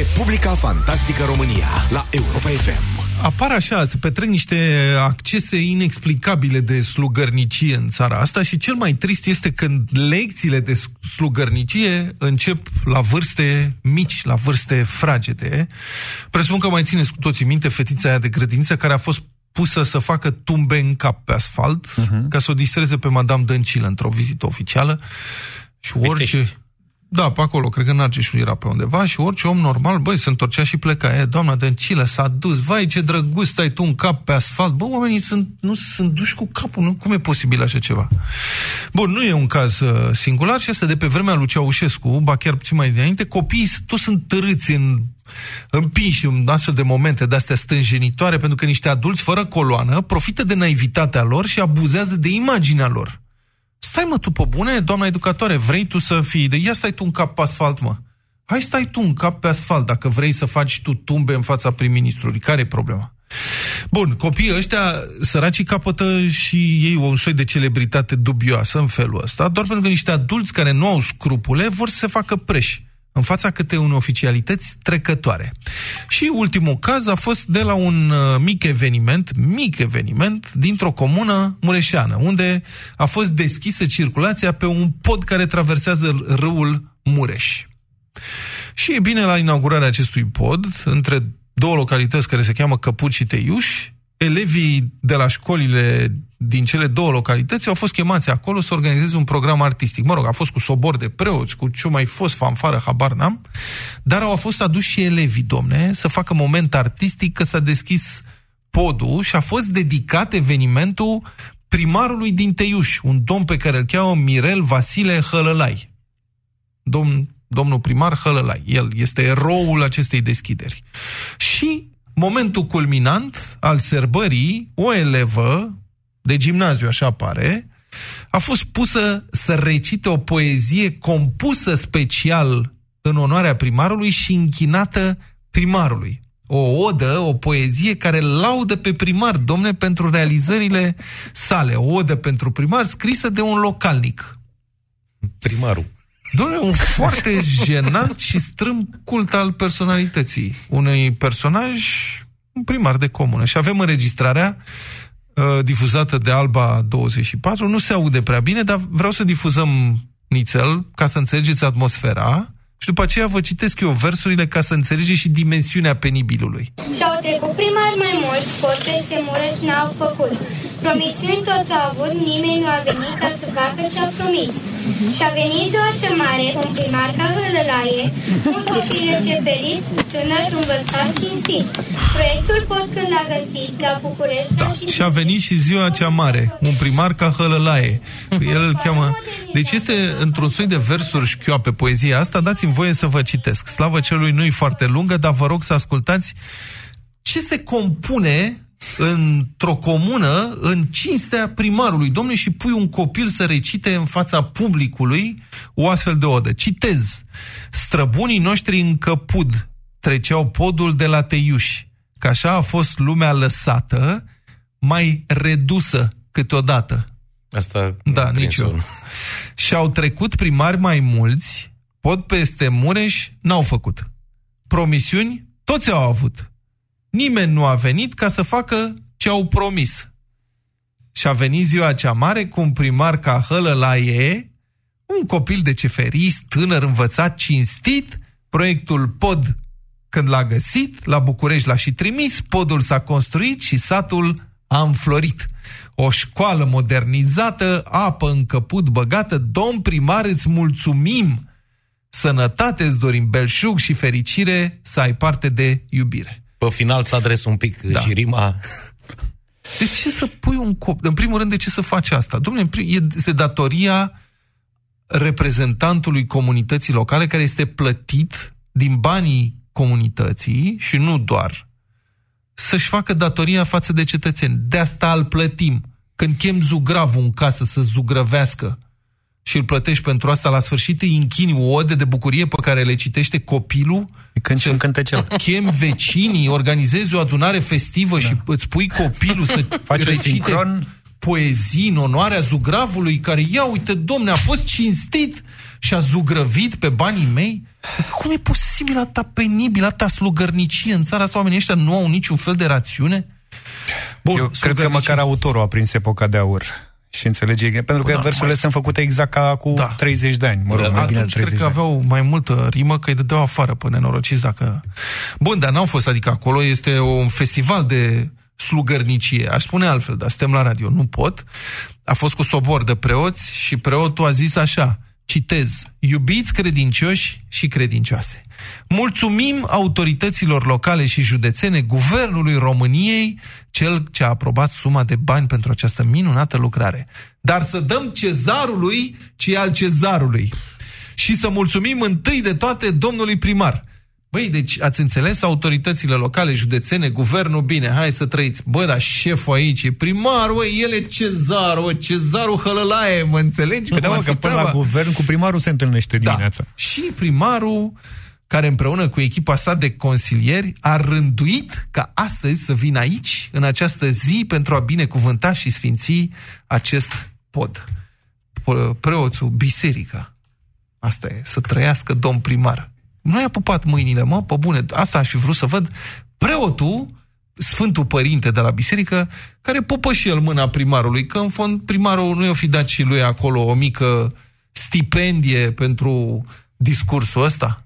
Republica Fantastică România la Europa FM. Apar așa, se petrec niște accese inexplicabile de slugărnicie în țara asta și cel mai trist este când lecțiile de slugărnicie încep la vârste mici, la vârste fragede. Presupun că mai țineți cu toții minte fetița aia de grădiniță care a fost pusă să facă tumbe în cap pe asfalt uh-huh. ca să o distreze pe Madame Dăncilă într-o vizită oficială și orice... Da, pe acolo, cred că în Argeșul era pe undeva și orice om normal, băi, se întorcea și pleca. E, doamna Dăncilă s-a dus, vai ce drăguț stai tu în cap pe asfalt. Bă, oamenii sunt, nu sunt duși cu capul, nu? cum e posibil așa ceva? Bun, nu e un caz uh, singular și asta de pe vremea lui Ceaușescu, ba chiar puțin mai dinainte, copiii toți sunt târâți în împinși în astfel de momente de-astea stânjenitoare, pentru că niște adulți fără coloană profită de naivitatea lor și abuzează de imaginea lor. Stai mă tu pe bune, doamna educatoare, vrei tu să fii de... Ia stai tu în cap pe asfalt, mă. Hai stai tu în cap pe asfalt dacă vrei să faci tu tumbe în fața prim-ministrului. Care e problema? Bun, copiii ăștia săracii capătă și ei un soi de celebritate dubioasă în felul ăsta, doar pentru că niște adulți care nu au scrupule vor să se facă preși în fața câte unei oficialități trecătoare. Și ultimul caz a fost de la un uh, mic eveniment, mic eveniment, dintr-o comună mureșeană, unde a fost deschisă circulația pe un pod care traversează râul Mureș. Și e bine, la inaugurarea acestui pod, între două localități care se cheamă Căpuci și Teiuș, elevii de la școlile din cele două localități au fost chemați acolo să organizeze un program artistic. Mă rog, a fost cu sobor de preoți, cu ce mai fost fanfară, habar n-am, dar au fost aduși și elevii, domne, să facă moment artistic, că s-a deschis podul și a fost dedicat evenimentul primarului din Teiuș, un domn pe care îl cheamă Mirel Vasile Hălălai. Domn, domnul primar Hălălai. El este eroul acestei deschideri. Și momentul culminant al serbării, o elevă de gimnaziu, așa pare, a fost pusă să recite o poezie compusă special în onoarea primarului și închinată primarului. O odă, o poezie care laudă pe primar, domne, pentru realizările sale. O odă pentru primar scrisă de un localnic. Primarul. Dom'le, un foarte jenant și strâm cult al personalității unui personaj, un primar de comună. Și avem înregistrarea uh, difuzată de Alba 24. Nu se aude prea bine, dar vreau să difuzăm nițel ca să înțelegeți atmosfera. Și după aceea vă citesc eu versurile ca să înțelegeți și dimensiunea penibilului. Și-au trecut primari mai mulți, scos peste Mureș n-au făcut. Promisiuni toți au avut, nimeni nu a venit ca să facă ce-a promis. Și a venit ziua cea mare, un primar ca hălălaie, un copil feliz, tânăr învățat cinstit. Proiectul pot când a găsit la București da. și... și a venit și ziua cea mare, un primar ca hălălaie. El îl cheamă... Deci este într-un soi de versuri șchioape poezia asta, dați-mi voie să vă citesc. Slavă celui nu-i foarte lungă, dar vă rog să ascultați ce se compune într-o comună în cinstea primarului. Domnule, și pui un copil să recite în fața publicului o astfel de odă. Citez. Străbunii noștri în căpud treceau podul de la Teiuși, că așa a fost lumea lăsată, mai redusă câteodată. Asta da, nici eu. Și au trecut primari mai mulți, pod peste Mureș n-au făcut. Promisiuni toți au avut nimeni nu a venit ca să facă ce au promis. Și a venit ziua cea mare cu un primar ca hălă la e, un copil de ceferist, tânăr, învățat, cinstit, proiectul POD, când l-a găsit, la București l-a și trimis, podul s-a construit și satul a înflorit. O școală modernizată, apă în căput băgată, domn primar, îți mulțumim! Sănătate îți dorim, belșug și fericire, să ai parte de iubire pe final să adres un pic da. și rima... De ce să pui un cop? În primul rând, de ce să faci asta? Domnule, este datoria reprezentantului comunității locale care este plătit din banii comunității și nu doar să-și facă datoria față de cetățeni. De asta îl plătim. Când chem zugravul în casă să zugrăvească și îl plătești pentru asta, la sfârșit îi închini o ode de bucurie pe care le citește copilul. Când un cântecel. Chem vecinii, organizezi o adunare festivă da. și îți pui copilul să Faci recite sincron. poezii în onoarea zugravului care, ia uite, domne, a fost cinstit și a zugrăvit pe banii mei? Cum e posibil atâta penibil, atâta slugărnicie în țara asta? Oamenii ăștia nu au niciun fel de rațiune? Bun, Eu cred că măcar autorul a prins epoca de aur. Și înțelege, pentru că da, versurile mai... sunt făcute exact ca cu da. 30 de ani. Mă rog, da, bine 30 cred că aveau mai multă rimă, că îi dădeau afară pe nenorociți dacă... Bun, dar n-au fost, adică acolo este un festival de slugărnicie. Aș spune altfel, dar suntem la radio, nu pot. A fost cu sobor de preoți și preotul a zis așa, citez, iubiți credincioși și credincioase. Mulțumim autorităților locale și județene, Guvernului României, cel ce a aprobat suma de bani pentru această minunată lucrare. Dar să dăm cezarului ce e al cezarului. Și să mulțumim întâi de toate domnului primar, Băi, deci ați înțeles autoritățile locale, județene, guvernul, bine, hai să trăiți. Bă, dar șeful aici e primarul, bă, el e cezarul, bă, cezarul hălălaie, mă înțelegi? Păi da, mă, că până la guvern cu primarul se întâlnește da. dimineața. Da. Și primarul, care împreună cu echipa sa de consilieri, a rânduit ca astăzi să vină aici, în această zi, pentru a binecuvânta și sfinți acest pod. Preoțul, biserica. Asta e, să trăiască domn primar. Nu i-a pupat mâinile, mă, pe bune. Asta aș fi vrut să văd. Preotul, Sfântul Părinte de la biserică, care pupă și el mâna primarului, că în fond primarul nu i-o fi dat și lui acolo o mică stipendie pentru discursul ăsta.